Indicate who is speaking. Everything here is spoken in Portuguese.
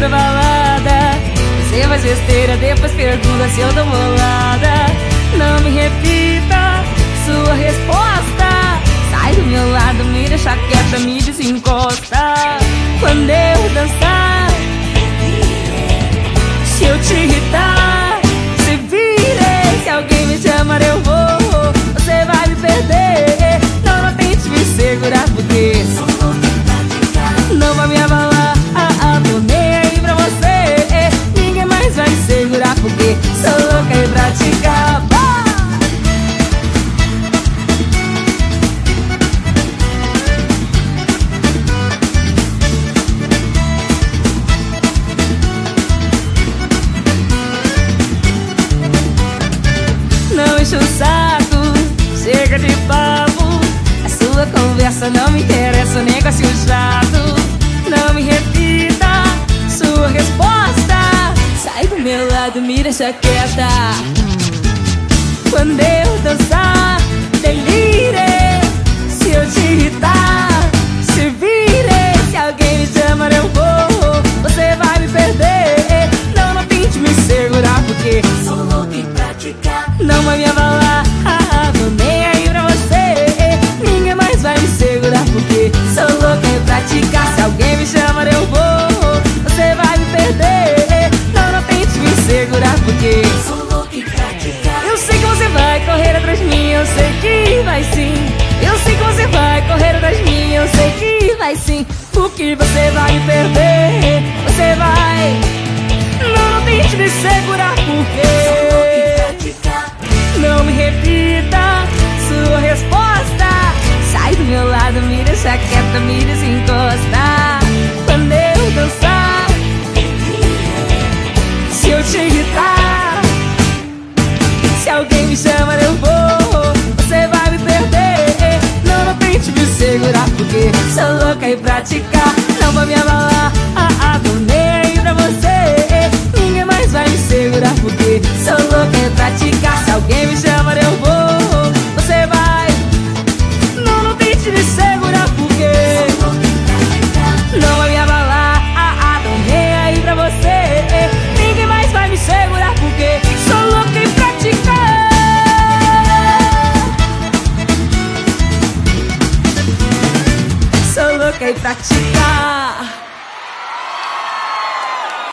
Speaker 1: pura balada. Você faz besteira, depois pergunta se eu tô bolada. Não me repita sua resposta. Sai do meu lado, me deixa quieta, me desencosta. Quando eu dançar Se eu te irritar de papo. A sua conversa não me interessa, negócio chato. Não me repita sua resposta. Sai do meu lado, me deixa quieta. Quando eu dançar, correr atrás de mim, eu sei que vai sim. Eu sei que você vai correr atrás de mim, eu sei que vai sim. Porque você vai perder, você vai. Não, não tente me segurar porque alguém me chama, eu vou. Você vai me perder. Não, não tente me segurar, porque sou louca e praticar. Não vai me abalar, Sou louca em praticar.